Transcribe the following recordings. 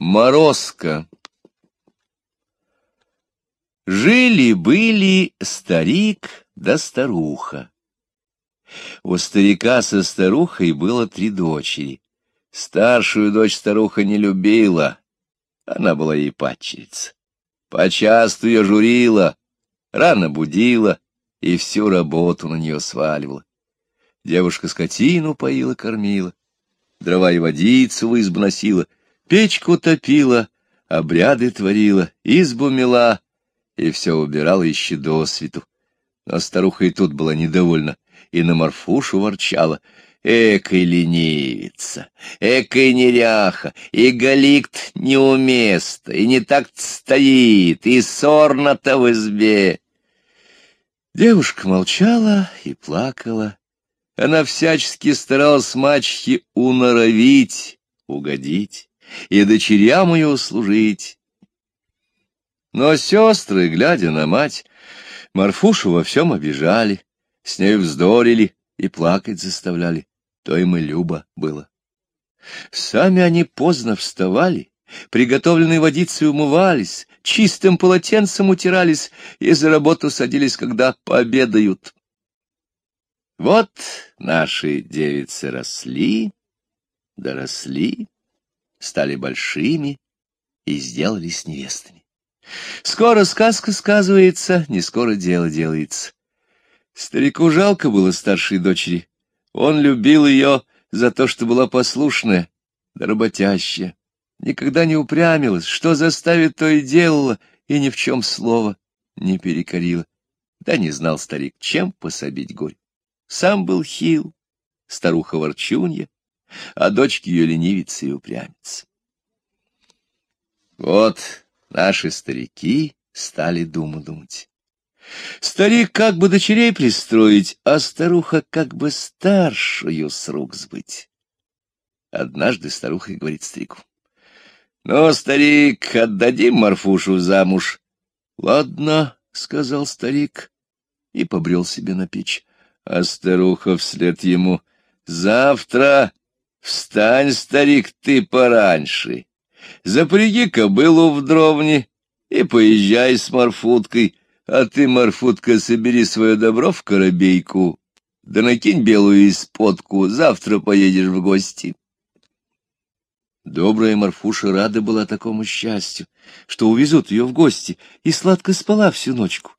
Морозко Жили-были старик да старуха. У старика со старухой было три дочери. Старшую дочь старуха не любила, она была ей падчерица. Почасту ее журила, рано будила и всю работу на нее сваливала. Девушка скотину поила, кормила, дрова и водицу в избу носила, печку топила, обряды творила, избу мела и все убирала еще до свету. Но старуха и тут была недовольна, и на Марфушу ворчала. Экой ленивица, экой неряха, и галикт неуместа, и не так стоит, и сорна-то в избе. Девушка молчала и плакала. Она всячески старалась мачехе уноровить, угодить и дочерям ее услужить. Но сестры, глядя на мать, Марфушу во всем обижали, с ней вздорили и плакать заставляли. То им и любо было. Сами они поздно вставали, приготовленной водицей умывались, чистым полотенцем утирались и за работу садились, когда пообедают. Вот наши девицы росли, доросли, стали большими и сделались невестами. Скоро сказка сказывается, не скоро дело делается. Старику жалко было старшей дочери. Он любил ее за то, что была послушная, да работящая. Никогда не упрямилась, что заставит, то и делала, и ни в чем слова не перекорила. Да не знал старик, чем пособить горь. Сам был хил, старуха ворчунья, а дочки ее ленивица и упрямец. Вот наши старики стали думу думать. Старик как бы дочерей пристроить, а старуха как бы старшую с рук сбыть. Однажды старуха и говорит старику. — Ну, старик, отдадим Марфушу замуж. — Ладно, — сказал старик и побрел себе на печь. А старуха вслед ему. — Завтра встань, старик, ты пораньше. Запряги кобылу в дровне и поезжай с Марфуткой. А ты, Марфутка, собери свое добро в коробейку, да накинь белую исподку, завтра поедешь в гости. Добрая Марфуша рада была такому счастью, что увезут ее в гости, и сладко спала всю ночку.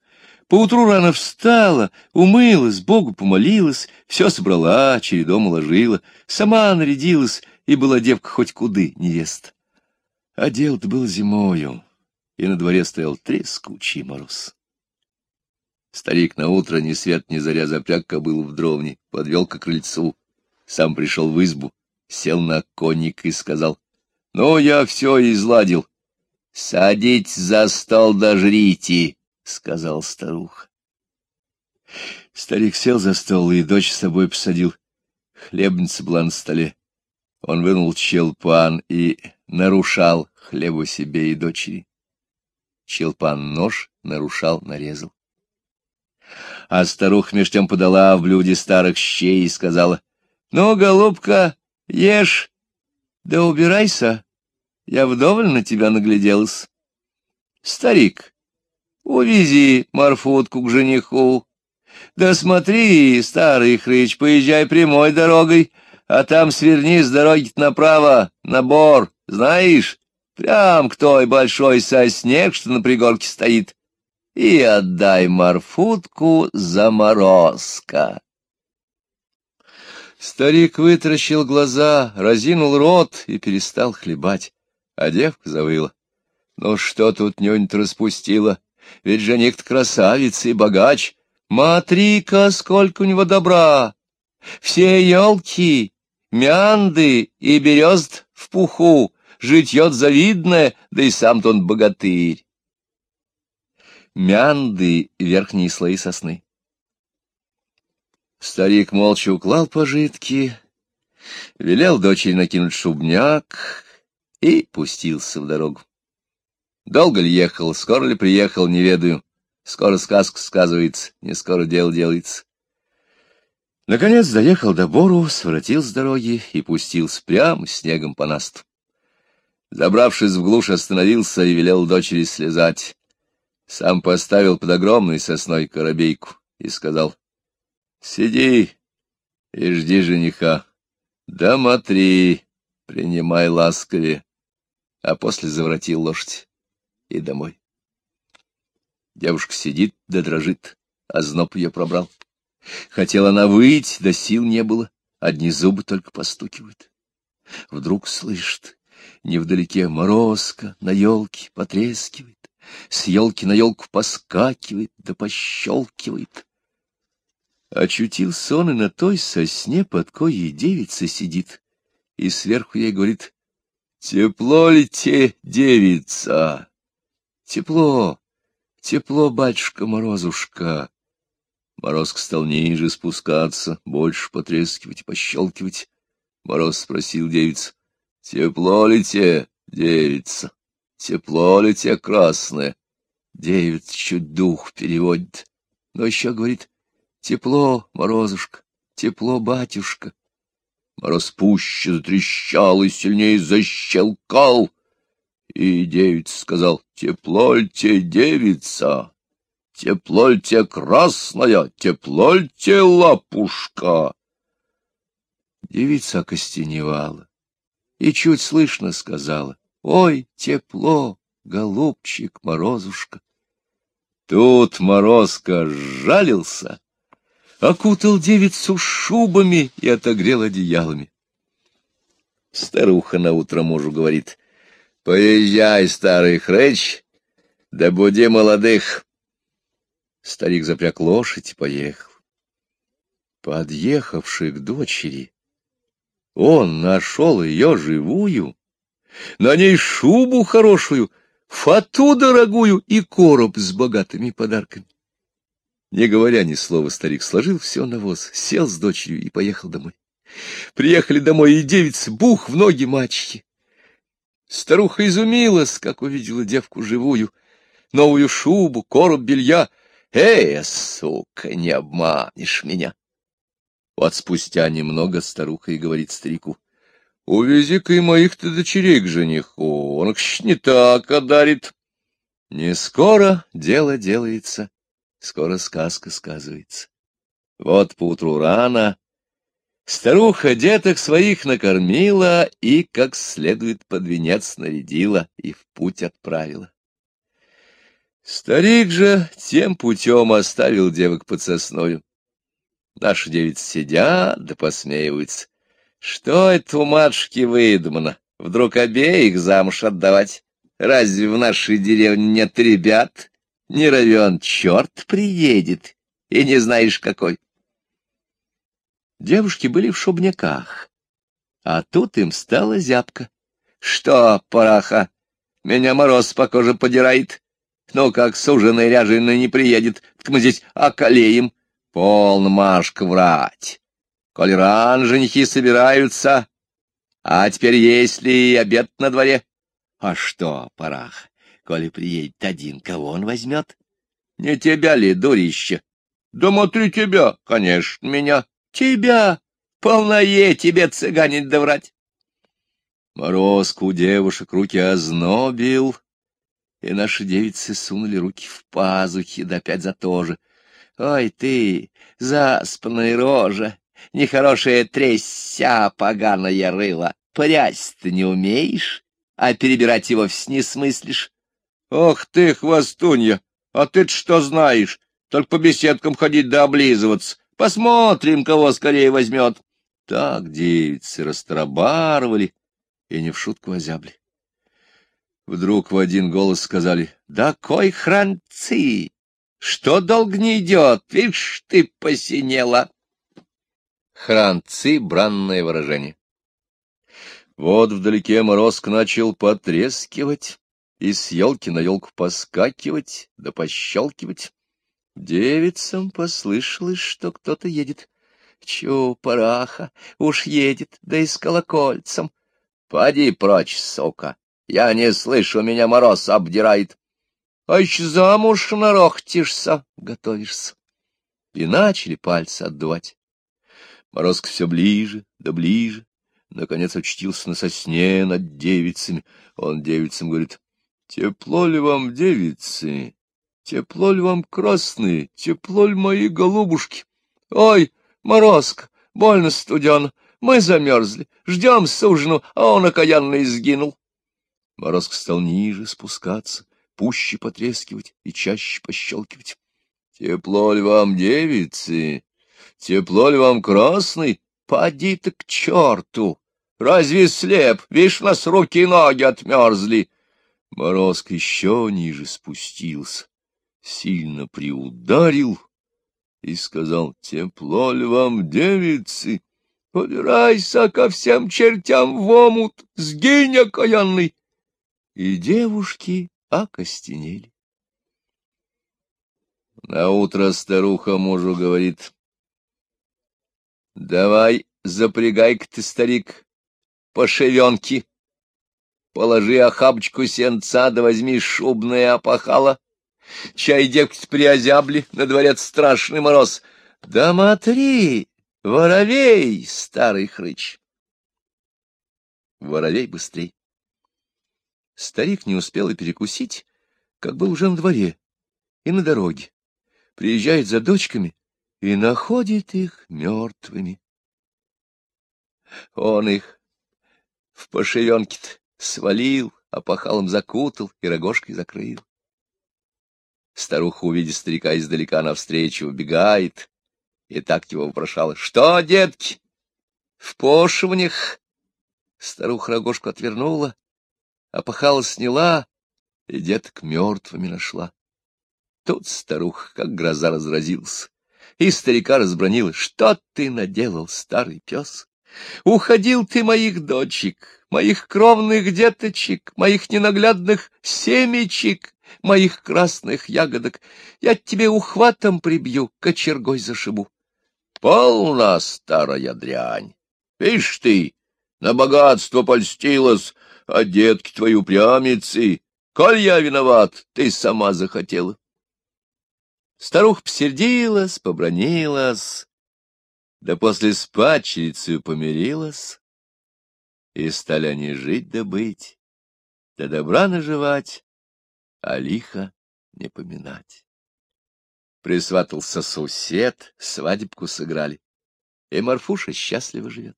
Поутру рано встала, умылась, Богу помолилась, все собрала, чередом уложила, сама нарядилась, и была девка хоть куды невеста. А дело-то было зимою, и на дворе стоял трескучий мороз. Старик наутро ни свет ни заря запряг кобылу в дровне, подвел к крыльцу, сам пришел в избу, сел на конник и сказал, — Ну, я все изладил. — Садить за стол да жрите, — сказал старуха. Старик сел за стол и дочь с собой посадил. Хлебница была на столе. Он вынул челпан и нарушал хлебу себе и дочери. Челпан нож нарушал, нарезал. А старуха меж тем подала в блюде старых щей и сказала, — Ну, голубка, ешь, да убирайся, я вдоволь на тебя нагляделась. Старик, увези Марфутку к жениху. Да смотри, старый хрыч, поезжай прямой дорогой, а там сверни с дороги направо, на бор, знаешь, прям к той большой сосне, что на пригорке стоит и отдай Марфутку заморозка. Старик вытаращил глаза, разинул рот и перестал хлебать, а девка завыла. Ну что тут нюнь-то распустила? Ведь жених-то красавец и богач. Матри-ка, сколько у него добра! Все елки, мянды и березд в пуху, житьет завидное, да и сам-то он богатырь мянды — верхние слои сосны. Старик молча уклал пожитки, велел дочери накинуть шубняк и пустился в дорогу. Долго ли ехал, скоро ли приехал, не ведаю. Скоро сказка сказывается, не скоро дело делается. Наконец доехал до Бору, своротил с дороги и пустился прямо снегом по насту. Забравшись в глушь, остановился и велел дочери слезать. Сам поставил под огромной сосной коробейку и сказал, — Сиди и жди жениха. Домотри, принимай ласковее. А после заворотил лошадь и домой. Девушка сидит да дрожит, а зноб ее пробрал. Хотела она выйти, да сил не было, одни зубы только постукивают. Вдруг слышит, невдалеке морозка на елке потрескивает, с елки на елку поскакивает да пощелкивает. Очутился он и на той сосне, под коей девица сидит, и сверху ей говорит, «Тепло ли те, девица?» «Тепло, тепло, батюшка-морозушка». Морозка стал ниже спускаться, больше потрескивать и пощелкивать. Мороз спросил девицу, Тепло ли те, девица? Тепло ли те, красное? Девица чуть дух переводит, но еще говорит, тепло, морозушка, тепло, батюшка. Мороз пуще затрещал и сильнее защелкал. И девица сказал, тепло ли те, девица? Тепло ли те, красная? Тепло ли те, лапушка? Девица окостеневала и чуть слышно сказала, «Ой, тепло, голубчик, морозушка!» Тут Морозко сжалился, окутал девицу шубами и отогрел одеялами. Старуха наутро мужу говорит, «Поезжай, старый хрыч, да буди молодых!» Старик запряг лошадь и поехал. Подъехавший к дочери, он нашел ее живую, на ней шубу хорошую, фату дорогую и короб с богатыми подарками. Не говоря ни слова, старик сложил все на воз, сел с дочерью и поехал домой. Приехали домой, и девица бух в ноги мачехи. Старуха изумилась, как увидела девку живую, новую шубу, короб белья. «Эй, сука, не обманешь меня!» Вот спустя немного старуха и говорит старику, — Увези-ка и моих-то дочерей к жениху, он их не так одарит. Не скоро дело делается, скоро сказка сказывается. Вот поутру рано старуха деток своих накормила и как следует под венец нарядила и в путь отправила. Старик же тем путем оставил девок под сосною. Наши девицы сидят да посмеиваются. Что это у матушки выдумано? Вдруг обеих замуж отдавать? Разве в нашей деревне нет ребят? Не равен черт приедет, и не знаешь какой. Девушки были в шубняках, а тут им стала зябка. Что, параха, меня мороз по коже подирает? Ну, как суженый ряженый не приедет, так мы здесь околеем. Полно, Машка, врать. Коль ран собираются, а теперь есть ли обед на дворе? А что, парах, коли приедет один, кого он возьмет? Не тебя ли, дурище? Да смотри тебя, конечно, меня. Тебя! Полное тебе цыганить да врать. Морозку девушек руки ознобил, и наши девицы сунули руки в пазухи, да опять за то же. Ой ты, заспанная рожа, нехорошая тряся поганая рыла, прясть ты не умеешь, а перебирать его не смыслишь. Ох ты, хвостунья, а ты что знаешь? Только по беседкам ходить да облизываться. Посмотрим, кого скорее возьмет. Так девицы растрабарывали и не в шутку озябли. Вдруг в один голос сказали, «Да кой хранцы! Что долг не идет? Видишь, ты посинела. Хранцы — бранное выражение. Вот вдалеке морозк начал потрескивать и с елки на елку поскакивать да пощелкивать. Девицам послышалось, что кто-то едет. Чу, параха, уж едет, да и с колокольцем. Поди прочь, сука, я не слышу, меня мороз обдирает а еще замуж нарохтишься, готовишься. И начали пальцы отдувать. Морозка все ближе, да ближе, наконец очтился на сосне над девицами. Он девицам говорит, «Тепло ли вам, девицы? Тепло ли вам, красные? Тепло ли мои голубушки? Ой, морозка, больно студен, мы замерзли, ждем сужену, а он окаянно изгинул». Морозка стал ниже спускаться, пуще потрескивать и чаще пощелкивать. Тепло ли вам, девицы? Тепло ли вам, красный? Поди ты к черту! Разве слеп? Видишь, у нас руки и ноги отмерзли. Морозк еще ниже спустился, сильно приударил и сказал, тепло ли вам, девицы? Подирайся ко всем чертям в омут, сгинь, окаянный! И девушки окостенели. На утро старуха мужу говорит, — Давай, запрягай-ка ты, старик, по. Положи охапочку сенца, да возьми шубное опахало. Чай девки приозябли, на дворе страшный мороз. Да матри, воровей, старый хрыч. Воровей быстрей. Старик не успел и перекусить, как был уже на дворе и на дороге приезжает за дочками и находит их мертвыми. Он их в пошевенке свалил, опахалом закутал и рогожкой закрыл. Старуха, увидя старика издалека навстречу, убегает и так его вопрошала. — Что, детки, в пошивнях? Старуха рогожку отвернула, опахала сняла и деток мертвыми нашла. Тут старуха, как гроза, разразился, и старика разбронила. Что ты наделал, старый пес? Уходил ты моих дочек, моих кровных деточек, моих ненаглядных семечек, моих красных ягодок. Я тебе ухватом прибью, кочергой зашибу. Полна старая дрянь. Видишь ты, на богатство польстилась, а детки твои упрямицы. Коль я виноват, ты сама захотела. Старуха посердилась, побронилась, да после с помирилась, и стали они жить да быть, да добра наживать, а лихо не поминать. Присватался сосед, свадебку сыграли, и Марфуша счастливо живет.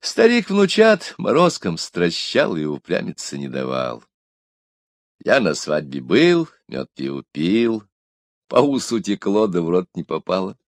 Старик внучат морозком стращал и упрямиться не давал. Я на свадьбе был, мед пиво пил, по усу текло, да в рот не попало.